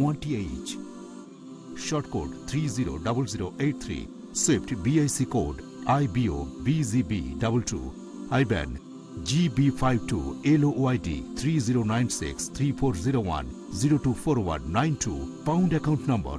ওয়ানটিএইচ sort code three zero double zero eight three swift BIC code I BO BGB double two IBAN GB five two L YD three zero nine six three four zero one zero two four one nine two pound account number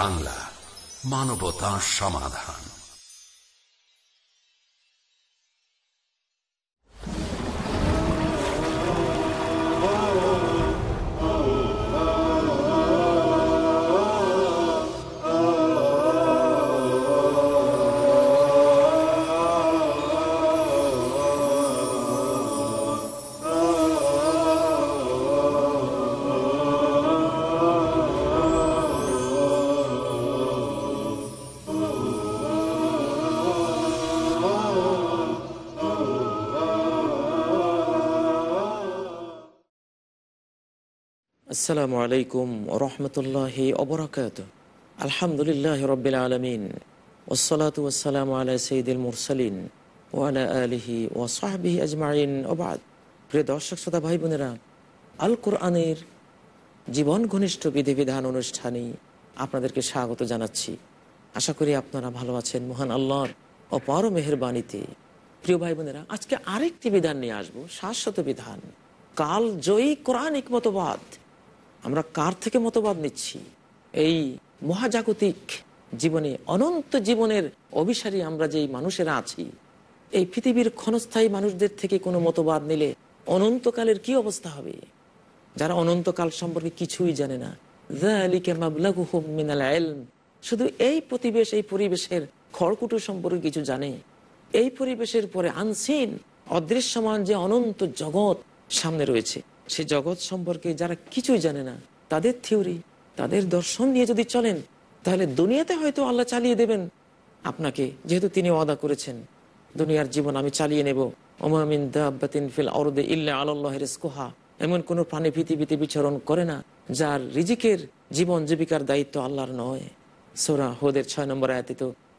Bangla মানবতা সমাধান। আসসালামু আলাইকুম রহমতুল্লাহ অবরাকাত আলহামদুলিল্লাহ রবিল আলমিন। ওসলাত ওসালাম আলা সঈদুল মুরসালিন ওয়ালা আলহি ওসাহাবিহি আজমাইন ওবাদ প্রিয় দর্শক, শ্রোতা ভাই বোনেরা আল কোরআনের জীবন ঘনিষ্ঠ বিধিবিধান অনুষ্ঠানে আপনাদেরকে স্বাগত জানাচ্ছি। আশা করি আপনারা ভালো আছেন, মহান আল্লাহর অপার মেহরবানিতে। প্রিয় ভাই বোনেরা আজকে আরেকটি বিধান নিয়ে আসব, শাশ্বত বিধান। কাল জয়ী কোরআনিক মতবাদ আমরা কার থেকে মতবাদ নিচ্ছি? এই মহাজাগতিক জীবনে, অনন্ত জীবনের অভিসারী আমরা যেই মানুষেরা আছি, এই পৃথিবীর ক্ষণস্থায়ী মানুষদের থেকে কোনো মতবাদ নিলে অনন্তকালের কি অবস্থা হবে? যারা অনন্তকাল সম্পর্কে কিছুই জানে না শুধু এই প্রতিবেশ, এই পরিবেশের খড়কুটো সম্পর্কে কিছু জানে। এই পরিবেশের পরে আনসিন অদৃশ্যমান যে অনন্ত জগৎ সামনে রয়েছে। সে জগৎ সম্পর্কে যারা কিছুই জানে না, তাদের থিওরি, তাদের দর্শন নিয়ে যদি চলেন, তাহলে দুনিয়াতে হয়তো আল্লাহ চালিয়ে দেবেন। আপনাকে, যেহেতু তিনি ওয়াদা করেছেন, দুনিয়ার জীবন আমি চালিয়ে নেব। ওমামিন দাব্বাতিন ফিল অরদে ইল্লা আল্লাহ রিস্কুহা এমন কোনো প্রাণী পৃথিবীতে বিচরণ করে না, যার রিজিকের জীবন জীবিকার দায়িত্ব আল্লাহর নয়। সোরা হোদের ছয় নম্বর আয়াতে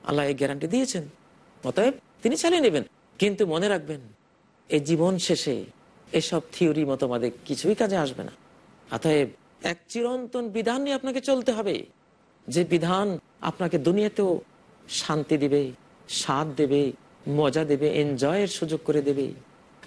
আল্লাহ এই গ্যারান্টি দিয়েছেন। অতএব তিনি চালিয়ে নেবেন, কিন্তু মনে রাখবেন, এই জীবন শেষে এসব থিওরি মতবাদে কিছুই কাজে আসবে না। অতএব এক চিরন্তন বিধান নিয়ে আপনাকে চলতে হবে। যে বিধান আপনাকে দুনিয়াতেও শান্তি দিবে, স্বাদ দেবে, মজা দেবে এনজয়ের সুযোগ করে দেবে।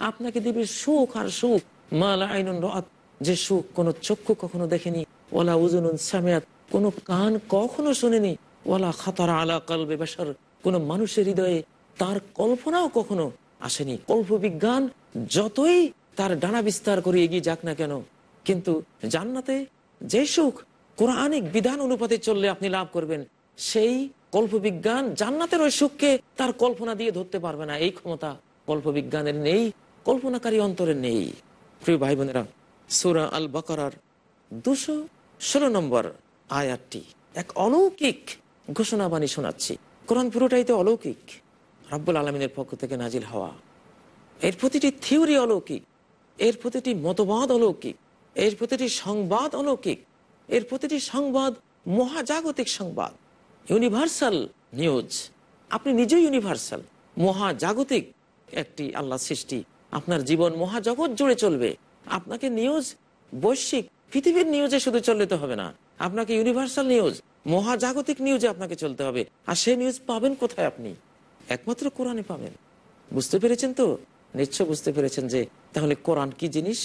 আপনাকে দিবে সুখ আর সুখ। মালা আইনুন রাত যে সুখ কোনো চক্ষু কখনো দেখেনি ওলা উজুনুন সামিয়াত। কোনো কান কখনো শুনেনি ওলা খাতার আলা কালবে বেসার কোনো মানুষের হৃদয়ে তার কল্পনাও কখনো আসেনি। কল্প বিজ্ঞান যতই তার ডানা বিস্তার করে এগিয়ে যাক না কেন? কিন্তু জান্নাতে যে সুখ কোরআনিক বিধান অনুপাতে চললে আপনি লাভ করবেন। সেই কল্প বিজ্ঞান জান্নাতের ওই সুখকে তার কল্পনা দিয়ে ধরতে পারবে না। এই ক্ষমতা কল্প বিজ্ঞানের নেই, কল্পনাকারী অন্তরে নেই। প্রিয় ভাই বোনেরা সুরা আল বাকার দুশো ষোলো নম্বর আয়াতটি এক অলৌকিক ঘোষণাবাণী শোনাচ্ছি। কোরআন পুরোটাই তো অলৌকিক, রাব্বুল আলমিনের পক্ষ থেকে নাজিল হওয়া। এর প্রতিটি থিওরি অলৌকিক। এর প্রতিটি মতবাদ অলৌকিক, এর প্রতিটি সংবাদ অলৌকিক, এর প্রতিটি সংবাদ মহাজাগতিক সংবাদ। ইউনিভার্সাল নিউজ আপনি নিজেই ইউনিভার্সাল মহাজাগতিক একটি আল্লাহ সৃষ্টি। আপনার জীবন মহাজগৎ জুড়ে চলবে। আপনাকে নিউজ বৈশ্বিক, পৃথিবীর নিউজে শুধু চললে তো হবে না। আপনাকে ইউনিভার্সাল নিউজ মহাজাগতিক নিউজে আপনাকে চলতে হবে। আর সেই নিউজ পাবেন কোথায় আপনি? একমাত্র কোরআনে পাবেন। বুঝতে পেরেছেন তো? নিশ্চয় বুঝতে পেরেছেন যে তাহলে কোরআন কি জিনিস?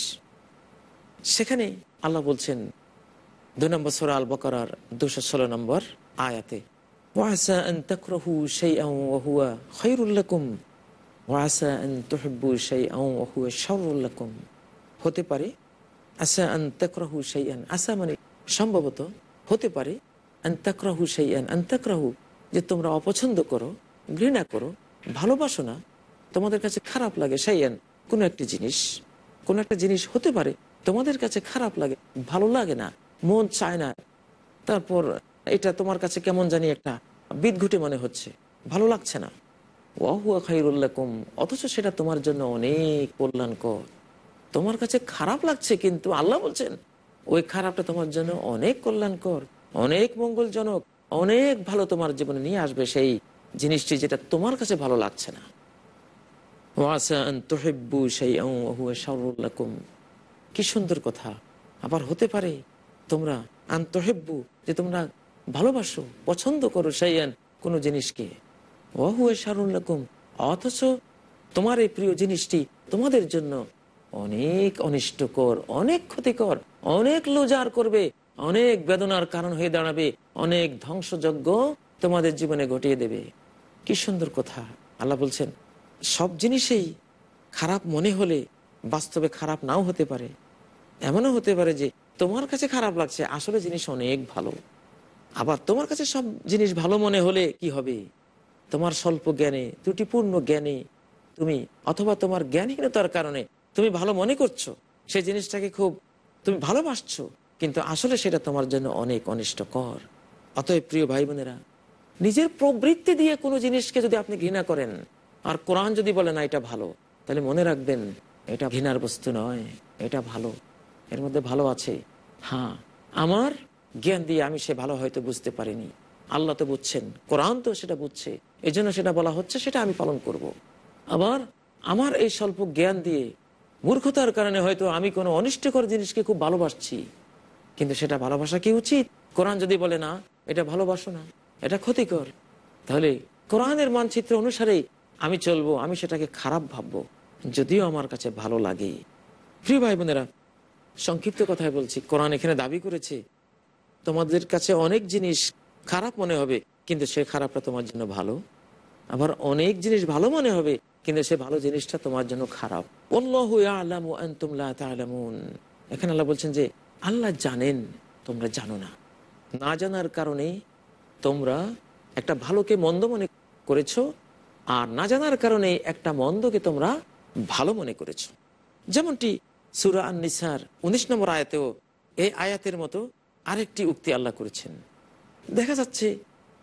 সেখানে আল্লাহ বলছেন, দুই নম্বর সোরা আল বকরার দুশো ষোলো নম্বর আয়াতে হতে পারে, আসা আসা মানে সম্ভবত হতে পারে, আন আন যে তোমরা অপছন্দ করো, ঘৃণা করো, ভালোবাসো না, তোমাদের কাছে খারাপ লাগে শাইআন। কোনো একটি জিনিস, কোনো একটা জিনিস হতে পারে, তোমাদের কাছে খারাপ লাগে, ভালো লাগে না, মন চায় না, তারপর এটা তোমার কাছে কেমন জানি একটা বিদঘুটে মনে হচ্ছে, ভালো লাগছে না। ওয়াহুয়া খাইরুল্লাকুম অথচ সেটা তোমার জন্য অনেক কল্যাণকর। তোমার কাছে খারাপ লাগছে কিন্তু আল্লাহ বলছেন, ওই খারাপটা তোমার জন্য অনেক কল্যাণকর, অনেক মঙ্গলজনক, অনেক ভালো তোমার জীবনে নিয়ে আসবে সেই জিনিসটি যেটা তোমার কাছে ভালো লাগছে না ওয়াসা আন তুহিব্বু শাইআন ওয়া হুয়া শাররুল লাকুম কি সুন্দর কথা। আবার হতে পারে তোমরা আন্তহেব্বু যে তোমরা ভালোবাসো, পছন্দ করো সাইয়ান কোনো জিনিসকে। অহুয়ে সারুল্লাকুম অথচ তোমার এই প্রিয় জিনিসটি তোমাদের জন্য অনেক অনিষ্টকর, অনেক ক্ষতিকর, অনেক লোজার করবে, অনেক বেদনার কারণ হয়ে দাঁড়াবে, অনেক ধ্বংসযজ্ঞ তোমাদের জীবনে ঘটিয়ে দেবে। কি সুন্দর কথা। আল্লাহ বলছেন সব জিনিসেই খারাপ মনে হলে বাস্তবে খারাপ নাও হতে পারে। এমনও হতে পারে যে তোমার কাছে খারাপ লাগছে, আসলে জিনিস অনেক ভালো। আবার তোমার কাছে সব জিনিস ভালো মনে হলে কি হবে? তোমার স্বল্প জ্ঞানে, ত্রুটিপূর্ণ জ্ঞানে তুমি অথবা তোমার জ্ঞানহীনতার কারণে তুমি ভালো মনে করছ, সেই জিনিসটাকে খুব তুমি ভালোবাসছো, কিন্তু আসলে সেটা তোমার জন্য অনেক অনিষ্টকর। অতএব প্রিয় ভাই বোনেরা, নিজের প্রবৃত্তি দিয়ে কোনো জিনিসকে যদি আপনি ঘৃণা করেন আর কোরআন যদি বলে, না, এটা ভালো, তাহলে মনে রাখবেন, এটা ঘৃণার বস্তু নয়, এটা ভালো। এর মধ্যে ভালো আছে। হ্যাঁ আমার জ্ঞান দিয়ে আমি সে ভালো হয়তো বুঝতে পারিনি। আল্লাহ তো বুঝছেন, কোরআন তো সেটা বুঝছে। এই জন্য সেটা বলা হচ্ছে, সেটা আমি পালন করব। আবার আমার এই স্বল্প জ্ঞান দিয়ে মূর্খতার কারণে হয়তো আমি কোনো অনিষ্টকর জিনিসকে খুব ভালোবাসছি। কিন্তু সেটা ভালোবাসা কি উচিত? কোরআন যদি বলে, না, এটা ভালোবাসো না, এটা ক্ষতিকর, তাহলে কোরআনের মানচিত্র অনুসারেই আমি চলবো, আমি সেটাকে খারাপ ভাববো, যদিও আমার কাছে ভালো লাগে প্রিয় ভাই বোনেরা সংক্ষিপ্ত কথায় বলছি, কোরআন এখানে দাবি করেছে, তোমাদের কাছে অনেক জিনিস খারাপ মনে হবে, কিন্তু সে খারাপটা তোমার জন্য ভালো। আবার অনেক জিনিস ভালো মনে হবে, কিন্তু সে ভালো জিনিসটা তোমার জন্য খারাপ। এখানে আল্লাহ বলছেন যে, আল্লাহ জানেন, তোমরা জানো না। না জানার কারণে তোমরা একটা ভালোকে মন্দ মনে করেছ আর না জানার কারণে একটা মন্দকে তোমরা ভালো মনে করেছ। যেমনটি সুরা আননিসার উনিশ নম্বর আয়াতেও এই আয়াতের মতো আরেকটি উক্তি আল্লাহ করেছেন। দেখা যাচ্ছে,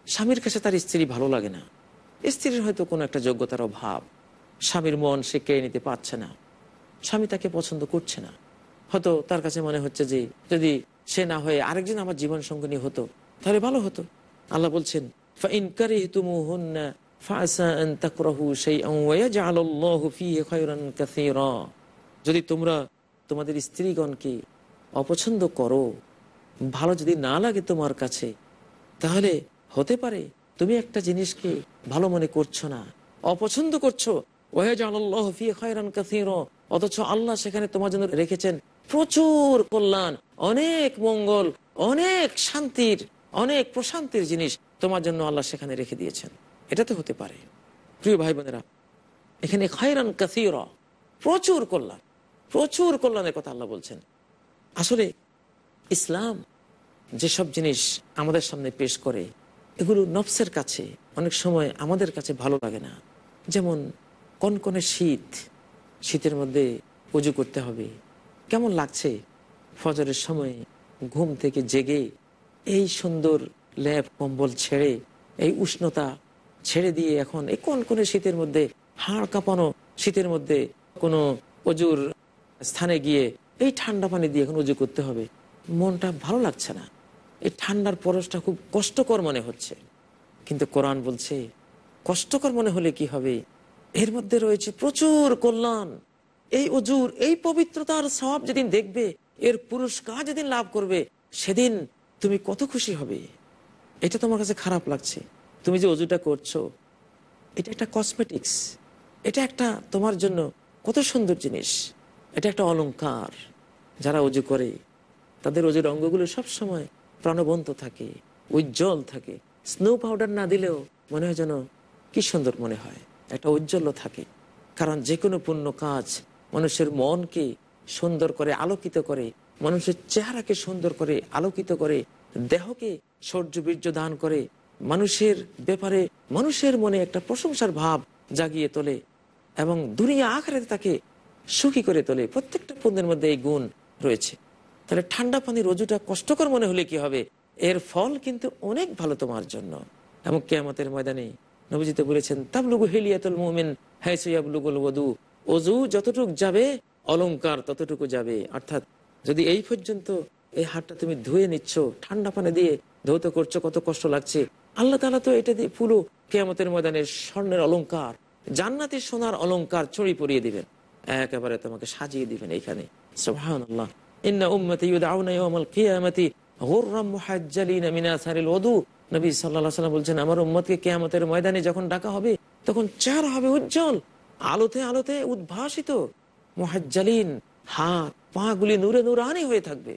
স্বামীর কাছে তার স্ত্রী ভালো লাগে না। স্ত্রীর হয়তো কোনো একটা যোগ্যতার অভাব। স্বামীর মন সে কেড়ে নিতে পারছে না। স্বামী তাকে পছন্দ করছে না। হয়তো তার কাছে মনে হচ্ছে যে, যদি সে না হয়ে আরেকজন আমার জীবন সঙ্গিনী হতো, তাহলে ভালো হতো। আল্লাহ বলছেন যদি তোমরা তোমাদের স্ত্রীগণকে অপছন্দ করো, ভালো যদি না লাগে তোমার কাছে, তাহলে হতে পারে তুমি একটা জিনিসকে ভালো মনে করছ না, অপছন্দ করছ। অথচ আল্লাহ সেখানে তোমার জন্য রেখেছেন প্রচুর কল্যাণ, অনেক মঙ্গল, অনেক শান্তির, অনেক প্রশান্তির জিনিস তোমার জন্য আল্লাহ সেখানে রেখে দিয়েছেন। এটা তো হতে পারে। প্রিয় ভাই বোনেরা এখানে খায়রান কাসীরা, প্রচুর কল্যাণ, প্রচুর কল্যাণের কথা আল্লাহ বলছেন। আসলে ইসলাম যেসব জিনিস আমাদের সামনে পেশ করে, এগুলো নফসের কাছে অনেক সময় আমাদের কাছে ভালো লাগে না। যেমন কনকনে শীত, শীতের মধ্যে উজু করতে হবে। কেমন লাগছে ফজরের সময় ঘুম থেকে জেগে এই সুন্দর ল্যাব কম্বল ছেড়ে, এই উষ্ণতা ছেড়ে দিয়ে এখন এই কনকনে শীতের মধ্যে, হাড় কাঁপানো শীতের মধ্যে কোনো অজুর স্থানে গিয়ে এই ঠান্ডা পানি দিয়ে এখন উজু করতে হবে? মনটা ভালো লাগছে না। এই ঠান্ডার পরশটা খুব কষ্টকর মনে হচ্ছে। কিন্তু কোরআন বলছে, কষ্টকর মনে হলে কি হবে? এর মধ্যে রয়েছে প্রচুর কল্যাণ। এই অজুর, এই পবিত্রতার সব যেদিন দেখবে, এর পুরস্কার যেদিন লাভ করবে, সেদিন তুমি কত খুশি হবে। এটা তোমার কাছে খারাপ লাগছে। তুমি যে অজুটা করছ, এটা একটা কসমেটিক্স এটা একটা তোমার জন্য কত সুন্দর জিনিস। এটা একটা অলংকার। যারা অজু করে, তাদের অজুর অঙ্গগুলো সবসময় প্রাণবন্ত থাকে, উজ্জ্বল থাকে। স্নো পাউডার না দিলেও মনে হয় যেন কি সুন্দর মনে হয়। একটা উজ্জ্বল থাকে। কারণ যে কোনো পুণ্য কাজ মানুষের মনকে সুন্দর করে আলোকিত করে, মানুষের চেহারাকে সুন্দর করে আলোকিত করে, দেহকে সৌর্য বীর্য দান করে মানুষের ব্যাপারে মানুষের মনে একটা প্রশংসার ভাব জাগিয়ে তোলে এবং দুনিয়া আখারে তাকে সুখী করে তোলে। প্রত্যেকটা পণ্যের মধ্যে এই গুণ রয়েছে। তাহলে ঠান্ডা পানির রজুটা কষ্টকর মনে হলে কি হবে? এর ফল কিন্তু অনেক ভালো তোমার জন্য। এবং কেয়ামতের ময়দানে নবজিতে বলেছেন, তাবলুগু হেলিয়াতুল মুমিন হ্যাসুয়াবলুগুল ওদু অজু যতটুক যাবে, অলংকার ততটুকু যাবে। অর্থাৎ যদি এই পর্যন্ত এই হাতটা তুমি ধুয়ে নিচ্ছ, ঠান্ডা পানি দিয়ে ধৌত করছ, কত কষ্ট লাগছে। আল্লাহ তালা তো এটা দিয়ে পুরো কেয়ামতের ময়দানে স্বর্ণের অলংকার, জান্নাতের সোনার অলংকার ছড়ি পরিয়ে দিবেন। একেবারে তোমাকে সাজিয়ে দিবেন এইখানে। ময়দানে যখন ডাকা হবে, তখন হবে উজ্জ্বল, আলোতে আলোতে উদ্ভাসিত। হাত, পা গুলি নূরে নূরানি হয়ে থাকবে।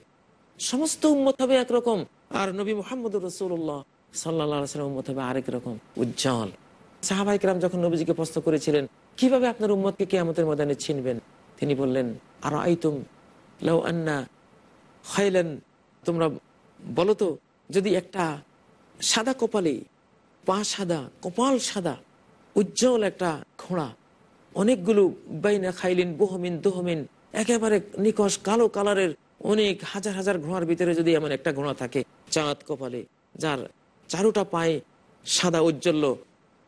সমস্ত উম্মত হবে একরকম। আর নবী মোহাম্মদ রসুল্লাহ সাল্লাম উম্মত হবে আরেক রকম উজ্জ্বল। সাহাবাইকরাম যখন নবীজিকে প্রশ্ন করেছিলেন, কীভাবে আপনার উম্মতকে কেয়ামতের ময়দানে চিনবেন? তিনি বললেন আর আইতুম লাউ আন্না খাইলেন? তোমরা বলো তো, যদি একটা সাদা কপালে, পা সাদা, কপাল সাদা, উজ্জ্বল একটা ঘোড়া, অনেকগুলো বাইনা খাইলিন, বহমিন, দোহমিন, একেবারে নিকশ কালো কালারের অনেক হাজার হাজার ঘোড়ার ভিতরে যদি এমন একটা ঘোড়া থাকে, চাঁদ কপালে, যার চারোটা পায়ে সাদা উজ্জ্বল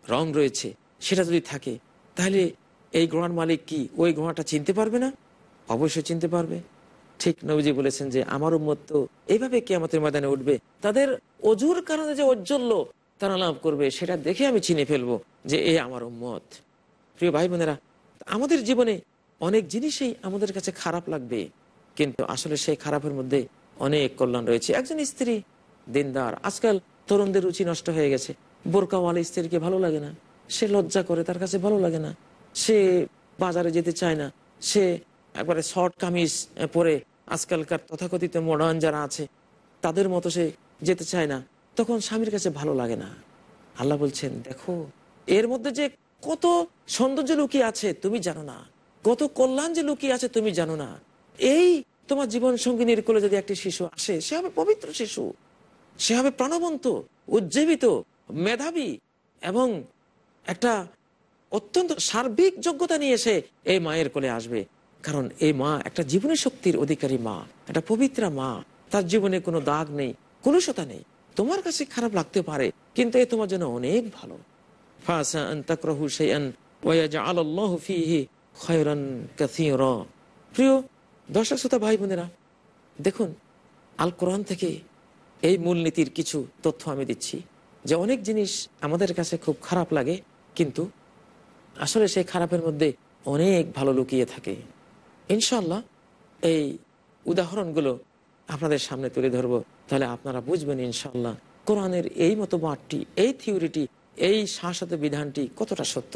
রং রয়েছে, সেটা যদি থাকে, তাহলে এই ঘোড়ার মালিক কি? ওই ঘোড়াটা চিনতে পারবে না? অবশ্যই চিনতে পারবে। ঠিক নবীজি বলেছেন যে, আমার উম্মত তো এইভাবে কে আমাদের ময়দানে উঠবে। তাদের অজুর কারণে যে ঔজ্জ্বল্য তারা লাভ করবে, সেটা দেখে আমি চিনে ফেলব যে, এ আমার উম্মত। প্রিয় ভাই বোনেরা, আমাদের জীবনে অনেক জিনিসই আমাদের কাছে খারাপ লাগবে, কিন্তু আসলে সেই খারাপের মধ্যে অনেক কল্যাণ রয়েছে। একজন স্ত্রী, দিনদার, আজকাল তরুণদের রুচি নষ্ট হয়ে গেছে। বোরকাওয়ালা স্ত্রীকে ভালো লাগে না। সে লজ্জা করে, তার কাছে ভালো লাগে না। সে বাজারে যেতে চায় না। সে একবারে শর্ট কামিজ পরে আজকালকার তথাকথিত মডার্ন যারা আছে, তাদের মতো সে যেতে চায় না। তখন স্বামীর কাছে ভালো লাগে না। আল্লাহ বলছেন, দেখো, এর মধ্যে যে কত সৌন্দর্য লুকিয়ে আছে, তুমি জানো না। কত কল্যাণ যে লুকিয়ে আছে, তুমি জানো না। এই তোমার জীবন সঙ্গিনীর কোলে যদি একটি শিশু আসে, সে হবে পবিত্র শিশু। সে হবে প্রাণবন্ত, উজ্জীবিত, মেধাবী এবং একটা অত্যন্ত সার্বিক যোগ্যতা নিয়ে এসে এই মায়ের কোলে আসবে। কারণ এই মা একটা জীবনী শক্তির অধিকারী মা, একটা পবিত্রা মা। তার জীবনে কোনো দাগ নেই, কলুষতা নেই। তোমার কাছে খারাপ লাগতে পারে, কিন্তু এ তোমার জন্য অনেক ভালো। প্রিয় দর্শক, শ্রোতা ভাই বোনেরা দেখুন আল কোরআন থেকে এই মূলনীতির কিছু তথ্য আমি দিচ্ছি যে অনেক জিনিস আমাদের কাছে খুব খারাপ লাগে, কিন্তু আসলে সেই খারাপের মধ্যে অনেক ভালো লুকিয়ে থাকে। ইনশাল্লাহ এই উদাহরণগুলো আপনাদের সামনে তুলে ধরবো। তাহলে আপনারা বুঝবেন ইনশাল্লাহ কোরআনের এই মতো মাঠটি এই থিওরিটি, এই শাসত বিধানটি কতটা সত্য।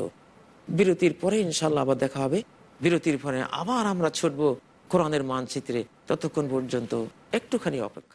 বিরতির পরে ইনশাল্লাহ আবার দেখা হবে। বিরতির পরে আবার আমরা ছুটব কোরআনের মানচিত্রে। ততক্ষণ পর্যন্ত একটুখানি অপেক্ষা।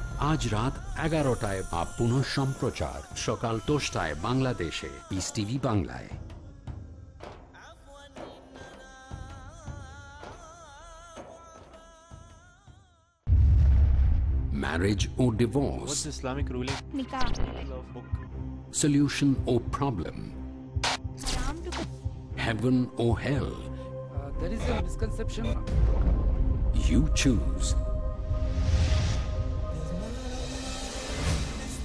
আজ রাত এগারোটায় বা পুনঃ সম্প্রচার সকাল দশটায় বাংলাদেশে পিস টিভি বাংলায় marriage or divorce, the Islamic ruling solution or problem, heaven or hell. Uh, there is a misconception You choose.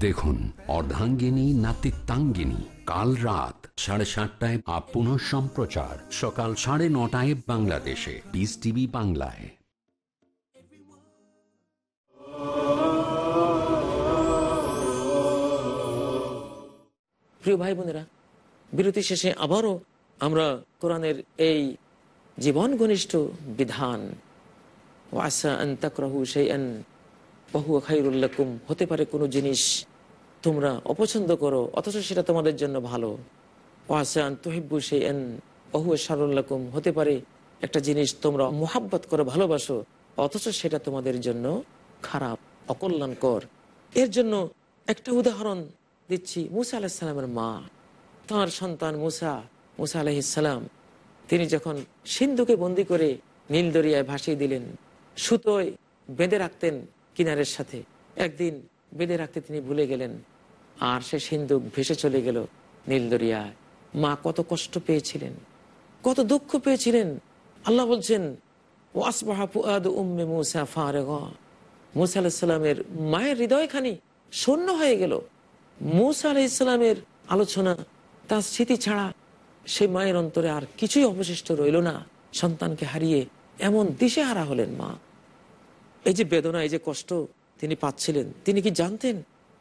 দেখুন, অর্ধাঙ্গিনী, নাতিত্বাঙ্গিনী, কাল রাত সাড়ে সাতটায় আপ পুনঃ সম্প্রচার, সকাল সাড়ে নটায় বাংলাদেশে পিস টিভি বাংলায়। প্রিয় ভাই বোনেরা, বিরতি শেষে আবারও আমরা কোরআনের এই জীবন ঘনিষ্ঠ বিধান, ওয়াসা আন শাইআন বহু খাইরুল্লাকুম হতে পারে কোনো জিনিস তোমরা অপছন্দ করো, অথচ সেটা তোমাদের জন্য ভালো। ওয়াসা আন তুহিব্বু শাইআন বহু শারুল্লাকুম হতে পারে একটা জিনিস তোমরা মোহাব্বত করো ভালোবাসো, অথচ সেটা তোমাদের জন্য খারাপ, অকল্যাণকর। এর জন্য একটা উদাহরণ দিচ্ছি মুসা আলাহিসাল্লামের মা। তাঁর সন্তান মুসা মুসা আলহিসাল্লাম তিনি যখন সিন্ধুকে বন্দি করে নীল দরিয়ায় ভাসিয়ে দিলেন, সুতোয় বেঁধে রাখতেন কিনারের সাথে। একদিন বেঁধে রাখতে তিনি ভুলে গেলেন। আর সে সিন্ধুক ভেসে চলে গেল নীল দরিয়ায়। মা কত কষ্ট পেয়েছিলেন, কত দুঃখ পেয়েছিলেন। আল্লাহ বলছেন, ওয়াসবাহা ফুআদ উম্মে মুসা মুসা আলাহিসাল্লামের মায়ের হৃদয়খানি শূন্য হয়ে গেল। মুসা আলাহ ইসলামের আলোচনা, তার স্মৃতি ছাড়া সেই মায়ের অন্তরে আর কিছুই অবশিষ্ট রইল না। সন্তানকে হারিয়ে এমন দিশেহারা হলেন মা। এই যে বেদনা, এই যে কষ্ট তিনি পাচ্ছিলেন, তিনি কি জানতেন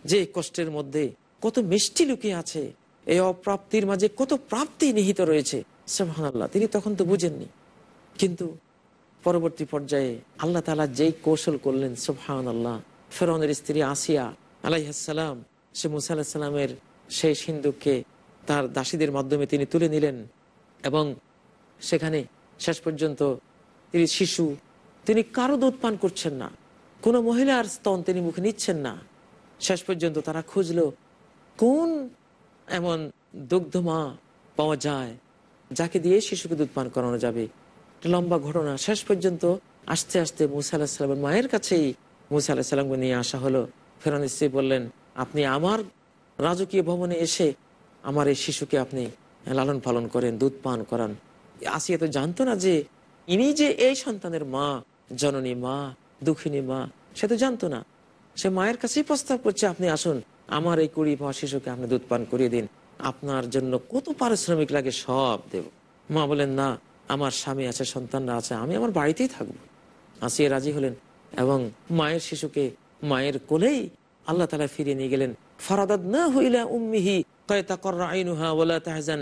যে কষ্টের মধ্যে কত মিষ্টি লুকিয়ে আছে? এই অপ্রাপ্তির মাঝে কত প্রাপ্তি নিহিত রয়েছে? আল্লাহ তিনি তখন তো বুঝেননি। কিন্তু পরবর্তী পর্যায়ে আল্লাহ তালা যেই কৌশল করলেন সুবহান আল্লাহ ফেরনের স্ত্রী আসিয়া আলাইহাসাল্লাম সে মুসা সেই সিন্ধুককে তার দাসীদের মাধ্যমে তিনি তুলে নিলেন এবং সেখানে শেষ পর্যন্ত তিনি শিশু তিনি কারও দুধ পান করছেন না। কোনো মহিলার স্তন তিনি মুখে নিচ্ছেন না। শেষ পর্যন্ত তারা খুঁজলো, কোন এমন দুগ্ধ মা পাওয়া যায় যাকে দিয়ে শিশুকে দুধ পান করানো যাবে? লম্বা ঘটনা। শেষ পর্যন্ত আস্তে আস্তে মুসা আলাহিসাল্লামের মায়ের কাছেই মুসা আলাহিসাল্লামকে নিয়ে আসা হলো। ফেরান স্ত্রী বললেন, আপনি আমার রাজকীয় ভবনে এসে আমার এই শিশুকে আপনি লালন পালন করেন, দুধ পান করান। আসিয়া তো জানতো না যে ইনি যে এই সন্তানের মা জননী মা, দুঃখিনী মা, সে তো জানতো না। সে মায়ের কাছেই প্রস্তাব করছে, আপনি আসুন, আমার এই কুড়ি পাওয়া শিশুকে আপনি দুধ পান করিয়ে দিন। আপনার জন্য কত পারিশ্রমিক লাগে সব দেব। মা বলেন, না, আমার স্বামী আছে, সন্তানরা আছে, আমি আমার বাড়িতেই থাকব। আসিয়া রাজি হলেন এবং মায়ের শিশুকে মায়ের কোলেই আল্লাহ তালা ফিরিয়ে নিয়ে গেলেন। ফারাদাদ না হইলা উম্মিহি আইনুহা ওলা তাহজান।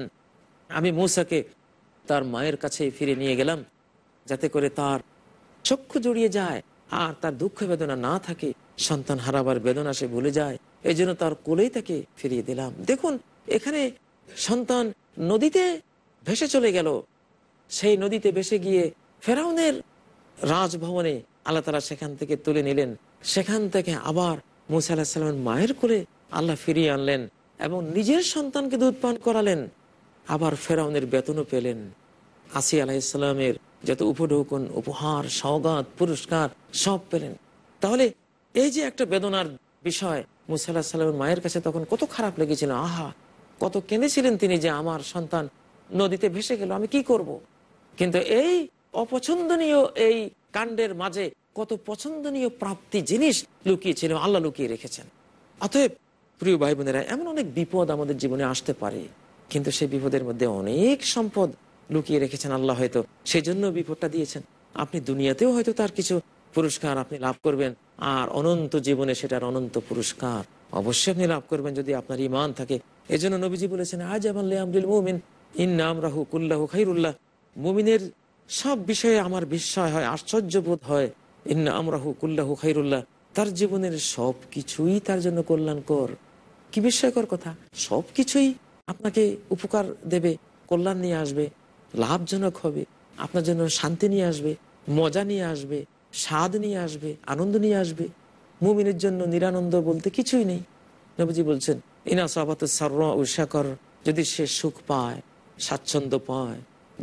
আমি মূসাকে তার মায়ের কাছে ফিরে নিয়ে গেলাম, যাতে করে তার চক্ষু জড়িয়ে যায়। আর তার দুঃখ বেদনা না থাকে, সন্তান হারাবার বেদনা সে ভুলে যায়। এই জন্য তার কোলেই তাকে ফিরিয়ে দিলাম। দেখুন, এখানে সন্তান নদীতে ভেসে চলে গেল। সেই নদীতে ভেসে গিয়ে ফেরাউনের রাজভবনে আল্লাহ তালা সেখান থেকে তুলে নিলেন। সেখান থেকে আবার মুসা আলাহিসাল্লামের মায়ের কোলে আল্লাহ ফিরিয়ে আনলেন এবং নিজের সন্তানকে দুধ পান করালেন। আবার ফেরাউনের বেতনও পেলেন। আসি আলাহিসাল্লামের যত উপঢৌকন, উপহার, সওগাত, পুরস্কার সব পেলেন। তাহলে এই যে একটা বেদনার বিষয়, মুসা আল্লাহ সাল্লামের মায়ের কাছে তখন কত খারাপ লেগেছিল। আহা, কত কেঁদেছিলেন তিনি যে আমার সন্তান নদীতে ভেসে গেল, আমি কি করব। কিন্তু এই অপছন্দনীয় এই কাণ্ডের মাঝে কত পছন্দনীয় প্রাপ্তি জিনিস লুকিয়েছিল, আল্লাহ লুকিয়ে রেখেছেন। অতএব প্রিয় ভাই বোনেরা, এমন অনেক বিপদ আমাদের জীবনে আসতে পারে, কিন্তু সেই বিপদের মধ্যে অনেক সম্পদ লুকিয়ে রেখেছেন আল্লাহ হয়তো। সেই জন্য বিপদটা দিয়েছেন। আপনি দুনিয়াতেও হয়তো তার কিছু পুরস্কার আপনি লাভ করবেন, আর অনন্ত জীবনে সেটার অনন্ত পুরস্কার অবশ্যই আপনি লাভ করবেন যদি আপনার ইমান থাকে। এই জন্য নবীজি বলেছেন, আজ আমরিল ইন্নাম রাহু কুল্লাহু খাইরুল্লাহ। মুমিনের সব বিষয়ে আমার বিস্ময় হয়, আশ্চর্য বোধ হয়, ইন্না আমরাহু কুল্লাহু খাইরুল্লাহ। তার জীবনের সব কিছুই তার জন্য কল্যাণকর। কি বিস্ময়কর কথা। সব কিছুই আপনাকে উপকার দেবে, কল্যাণ নিয়ে আসবে। লাভজনক হবে। আপনার জন্য শান্তি নিয়ে আসবে, মজা নিয়ে আসবে, স্বাদ নিয়ে আসবে, আনন্দ নিয়ে আসবে। মুমিনের জন্য নিরানন্দ বলতে কিছুই নেই। নবীজি বলছেন, ইনা সাবাত উষাকর যদি সে সুখ পায়, স্বাচ্ছন্দ্য পায়,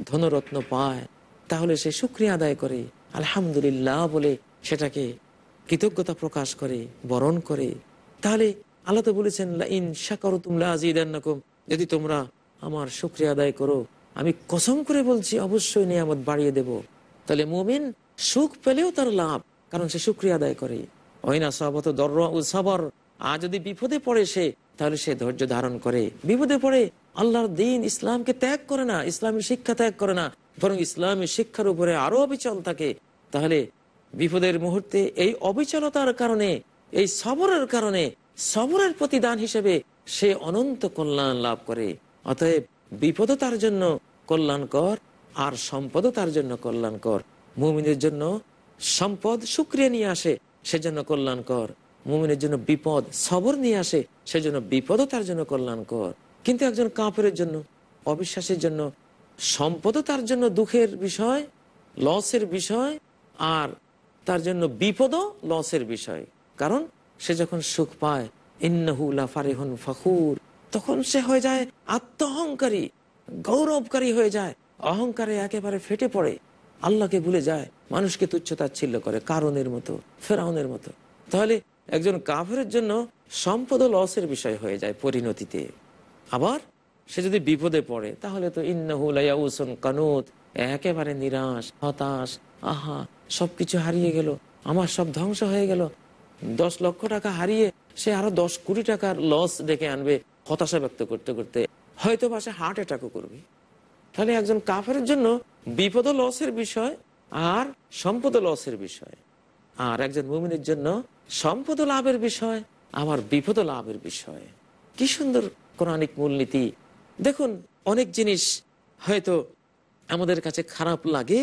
ধনরত্ন পায়, তাহলে সে সুক্রিয়া আদায় করে, আলহামদুলিল্লাহ বলে সেটাকে কৃতজ্ঞতা প্রকাশ করে, বরণ করে। তাহলে আল্লাহ তো বলেছেন ইন শাকারু তুমলা আজিদান্নাকুম যদি তোমরা আমার শুক্রিয়া আদায় করো আমি কসম করে বলছি, অবশ্যই নিয়ামত বাড়িয়ে দেব। তাহলে মুমিন সুখ পেলেও তার লাভ, কারণ সে শুক্রিয়া আদায় করে। ওইনা সবত দর ও সবর, আর যদি বিপদে পড়ে সে, তাহলে সে ধৈর্য ধারণ করে। বিপদে পড়ে আল্লাহর দিন ইসলামকে ত্যাগ করে না, ইসলামের শিক্ষা ত্যাগ করে না, বরং ইসলামের শিক্ষার উপরে আরও অবিচল থাকে। তাহলে বিপদের মুহূর্তে এই অবিচলতার কারণে, এই সবরের কারণে, সবরের প্রতিদান হিসেবে সে অনন্ত কল্যাণ লাভ করে। অতএব বিপদও তার জন্য কল্যাণকর আর সম্পদও তার জন্য কল্যাণকর। মুমিনের জন্য সম্পদ সুক্রিয়া নিয়ে আসে, সেজন্য কল্যাণকর। মুমিনের জন্য বিপদ সবর নিয়ে আসে, সেজন্য বিপদও তার জন্য কল্যাণকর। কিন্তু একজন কাপড়ের জন্য, অবিশ্বাসের জন্য, সম্পদও তার জন্য দুঃখের বিষয়, লসের বিষয়, আর তার জন্য বিপদও লসের বিষয়। কারণ সে যখন সুখ পায় ইন্নাহুলা ফারেহন ফখুর। তখন সে হয়ে যায় আত্মহংকারী, গৌরবকারী হয়ে যায়। অহংকারে একেবারে ফেটে পড়ে। আল্লাহকে ভুলে যায়। মানুষকে তুচ্ছতাচ্ছিল্য করে, কারণের মতো, ফেরাউনের মতো। তাহলে একজন কাফের জন্য সম্পদ লসের বিষয় হয়ে যায় পরিণতিতে। আবার সে যদি বিপদে পড়ে, তাহলে তো ইন্নাহুলাইয়াউসন কানুত একেবারে নিরাশ, হতাশ, আহা, সবকিছু হারিয়ে গেল, আমার সব ধ্বংস হয়ে গেল। দশ লক্ষ টাকা হারিয়ে সে আরও দশ কোটি টাকার লস ডেকে আনবে। হতাশা ব্যক্ত করতে করতে হয়তো বা সে হার্ট অ্যাটাকও করবে। তাহলে একজন কাফের জন্য বিপদ লসের বিষয় আর সম্পদ লসের বিষয়। আর একজন মুমিনের জন্য সম্পদ লাভের বিষয়, আবার বিপদ লাভের বিষয়। কি সুন্দর কোরআনিক মূলনীতি। দেখুন, অনেক জিনিস হয়তো আমাদের কাছে খারাপ লাগে,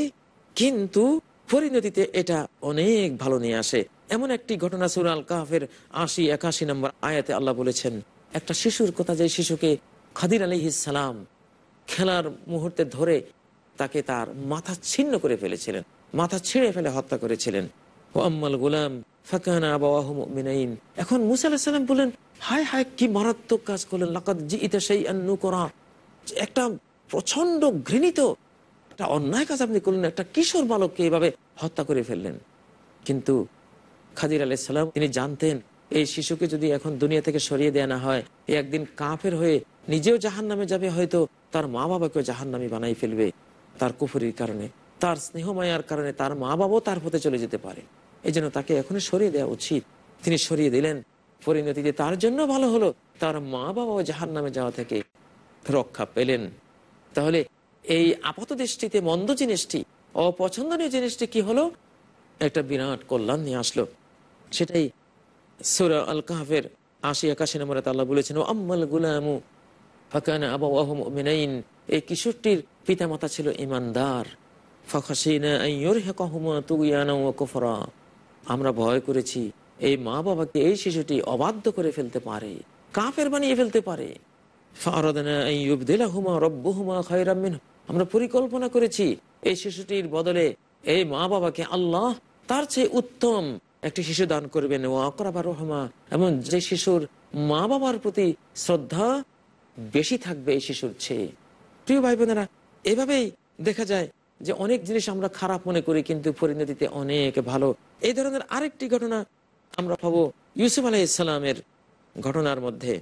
কিন্তু পরিণতিতে এটা অনেক ভালো নিয়ে আসে। এমন একটি ঘটনা সুরাল কাফের আশি একাশি নম্বর আয়াতে আল্লাহ বলেছেন একটা শিশুর কথা যে শিশুকে খাদির আলী সালাম খেলার মুহূর্তে ধরে তাকে তার মাথা ছিন্ন করে ফেলেছিলেন, মাথা ছিঁড়ে ফেলে হত্যা করেছিলেন। ও আম্মাল গুলাম, ফাকানা আবাহু মুমিনাইন। এখন মুসা সালাম বললেন, হায় হায়, কি মারাত্মক কাজ করলেন, লাকাদ জিইতা শাইআন নুকরা। একটা প্রচণ্ড ঘৃণিত, একটা অন্যায় কাজ আপনি করলেন, একটা কিশোর বালককে এভাবে হত্যা করে ফেললেন। কিন্তু খাদির আলাইসাল্লাম তিনি জানতেন এই শিশুকে যদি এখন দুনিয়া থেকে সরিয়ে দেয়া না হয় একদিন কাফের হয়ে নিজেও জাহান নামে যাবে, হয়তো তার মা বাবাকেও জাহান নামে বানাই ফেলবে তার কুফুরির কারণে। তার স্নেহমায়ার কারণে তার মা বাবাও তার হতে চলে যেতে পারে। এই জন্য তাকে এখনই সরিয়ে দেওয়া উচিত। তিনি সরিয়ে দিলেন। পরিণতিতে তার জন্য ভালো হলো। তার মা বাবাও জাহান নামে যাওয়া থেকে রক্ষা পেলেন। তাহলে এই আপাত দৃষ্টিতে, মন্দ জিনিসটি, অপছন্দনীয় জিনিসটি কি হলো? একটা বিরাট কল্যাণ নিয়ে আসলো। সেটাই সুরা আল আশি একাশি আল্লাহ বলেছেন আম্মাল গুলামু এই কিশোরটির ছিল ইমানদার। আমরা ভয় করেছি, এই মা বাবাকে এই শিশুটি অবাধ্য করে ফেলতে পারে, কাফের বানিয়ে ফেলতে পারে। আমরা পরিকল্পনা করেছি, এই শিশুটির বদলে এই মা বাবাকে আল্লাহ তার চেয়ে উত্তম একটি শিশু দান করবেন। ও আকরাবা রহমা। এবং যে শিশুর মা বাবার প্রতি শ্রদ্ধা বেশি থাকবে এই শিশুর চেয়ে। প্রিয় ভাই বোনেরা এভাবেই দেখা যায় যে অনেক জিনিস আমরা খারাপ মনে করি, কিন্তু পরিণতিতে অনেক ভালো। এই ধরনের আরেকটি ঘটনা আমরা পাবো ইউসুফ আলাইসালামের ঘটনার মধ্যে,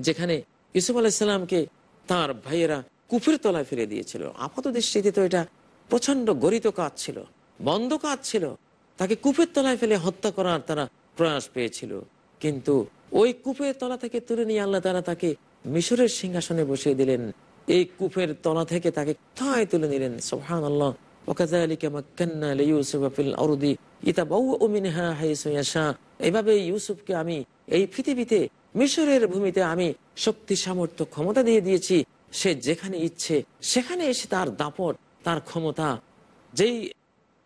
যেখানে ইউসুফ আলাইসাল্লামকে তার ভাইয়েরা কুফের তলায় ফিরে দিয়েছিল। আপাত দৃষ্টিতে তো এটা প্রচণ্ড গরিত কাজ ছিল, বন্ধ কাজ ছিল। তাকে কূপের তলায় ফেলে হত্যা করার তারা প্রয়াস পেয়েছিল। কিন্তু ওই কূপের তলা থেকে তুলে নিয়ে আল্লাহ তারা তাকে মিশরের সিংহাসনে বসিয়ে দিলেন। এই কূপের তলা থেকে তাকে কোথায় তুলে নিলেন? সোহান আল্লাহ এভাবে ইউসুফকে আমি এই পৃথিবীতে, মিশরের ভূমিতে আমি শক্তি, সামর্থ্য, ক্ষমতা দিয়ে দিয়েছি। সে যেখানে ইচ্ছে, সেখানে এসে তার দাপট, তার ক্ষমতা, যেই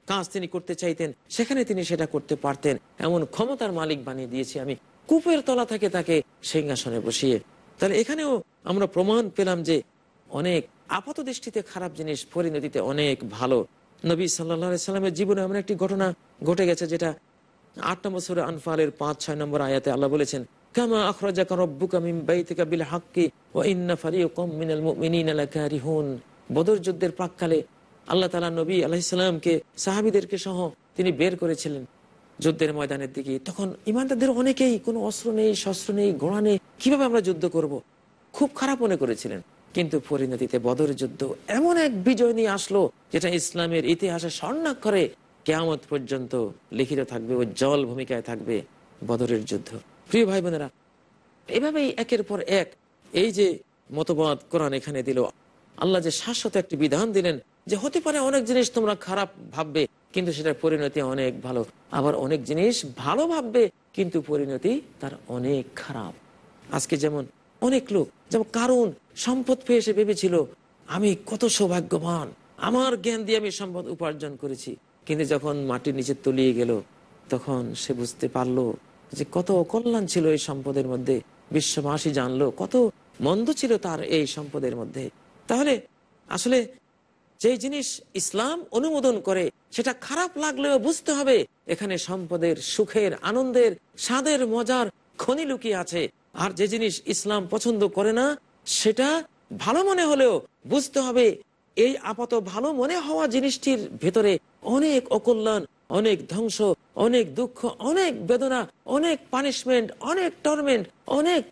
কাজ তিনি করতে চাইতেন, সেখানে তিনি সেটা করতে পারতেন। এমন ক্ষমতার মালিক বানিয়ে দিয়েছি আমি। কূপের তলা থেকে তাকে সিংহাসনে বসিয়ে। তাহলে এখানেও আমরা প্রমাণ পেলাম যে অনেক আপাত দৃষ্টিতে খারাপ জিনিস পরিণতিতে অনেক ভালো। নবী সাল্লা সাল্লামের জীবনে এমন একটি ঘটনা ঘটে গেছে যেটা আট নম্বর সুরে আনফালের পাঁচ, ছয় নম্বর আয়াতে আল্লাহ বলেছেন, কামা মিন মিনাল বদর যুদ্ধের প্রাককালে আল্লাহ তাআলা নবী আলাইহিস সালামকে সাহাবীদেরকে সহ তিনি বের করেছিলেন যুদ্ধের ময়দানের দিকে। তখন ইমানদারদের অনেকেই কোনো অস্ত্র নেই, শস্ত্র নেই ঘোড়া নেই, কীভাবে আমরা যুদ্ধ করব। খুব খারাপ মনে করেছিলেন। কিন্তু পরিণতিতে বদর যুদ্ধ এমন এক বিজয় নিয়ে আসলো, যেটা ইসলামের ইতিহাসে স্বর্ণাক্ষরে কেয়ামত পর্যন্ত লিখিত থাকবে উজ্জ্বল ভূমিকায় থাকবে বদরের যুদ্ধ। প্রিয় ভাই বোনেরা এভাবেই একের পর এক এই যে মতবাদ কোরআন এখানে দিল আল্লাহ যে শাশ্বত একটি বিধান দিলেন যে হতে পারে অনেক জিনিস তোমরা খারাপ ভাববে, কিন্তু সেটার পরিণতি অনেক ভালো। আবার অনেক জিনিস ভালো ভাববে, কিন্তু পরিণতি তার অনেক খারাপ। আজকে যেমন অনেক লোক, যেমন কারণ সম্পদ পেয়ে এসে ভেবেছিল, আমি কত সৌভাগ্যবান, আমার জ্ঞান দিয়ে আমি সম্পদ উপার্জন করেছি। কিন্তু যখন মাটির নিচে তলিয়ে গেল, তখন সে বুঝতে পারল যে কত অকল্যাণ ছিল এই সম্পদের মধ্যে। বিশ্ববাসী জানলো কত মন্দ ছিল তার এই সম্পদের মধ্যে। তাহলে আসলে যে জিনিস ইসলাম অনুমোদন করে, সেটা খারাপ লাগলেও বুঝতে হবে, এখানে সম্পদের, সুখের, আনন্দের, স্বাদের, মজার খনি লুকিয়ে আছে। আর যে জিনিস ইসলাম পছন্দ করে না, সেটা ভালো মনে হলেও বুঝতে হবে, এই আপাত ভালো মনে হওয়া জিনিসটির ভেতরে অনেক অকল্যাণ, অনেক ধ্বংস, অনেক দুঃখ, অনেক বেদনা, অনেক পানিশমেন্ট অনেক টর্মেন্ট অনেক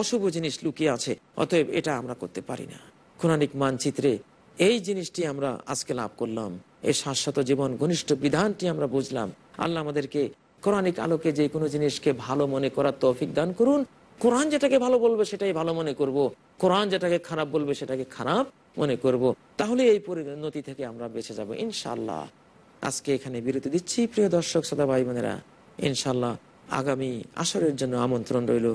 অশুভ জিনিস লুকিয়ে আছে। অতএব এটা আমরা করতে পারি না। কোরআনিক মানচিত্রে এই জিনিসটি আমরা আজকে লাভ করলাম। এই শাশ্বত জীবন, ঘনিষ্ঠ বিধানটি আমরা বুঝলাম। আল্লাহ আমাদেরকে কোরআনিক আলোকে যে কোনো জিনিসকে ভালো মনে করার তৌফিক দান করুন। কোরআন যেটাকে ভালো বলবে সেটাই ভালো মনে করব। কোরআন যেটাকে খারাপ বলবে সেটাকে খারাপ মনে করব। তাহলে এই পরিণতি থেকে আমরা বেঁচে যাব ইনশাল্লাহ আজকে এখানে বিরতি দিচ্ছি। প্রিয় দর্শক, শ্রোতা ভাই বোনেরা ইনশাল্লাহ আগামী আসরের জন্য আমন্ত্রণ রইল।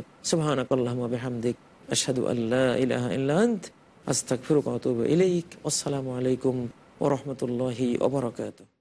আস্তাগফিরুকা ওয়া ফিরুক ইলাইক আসসালামু আলাইকুম ও রাহমাতুল্লাহি ওয়া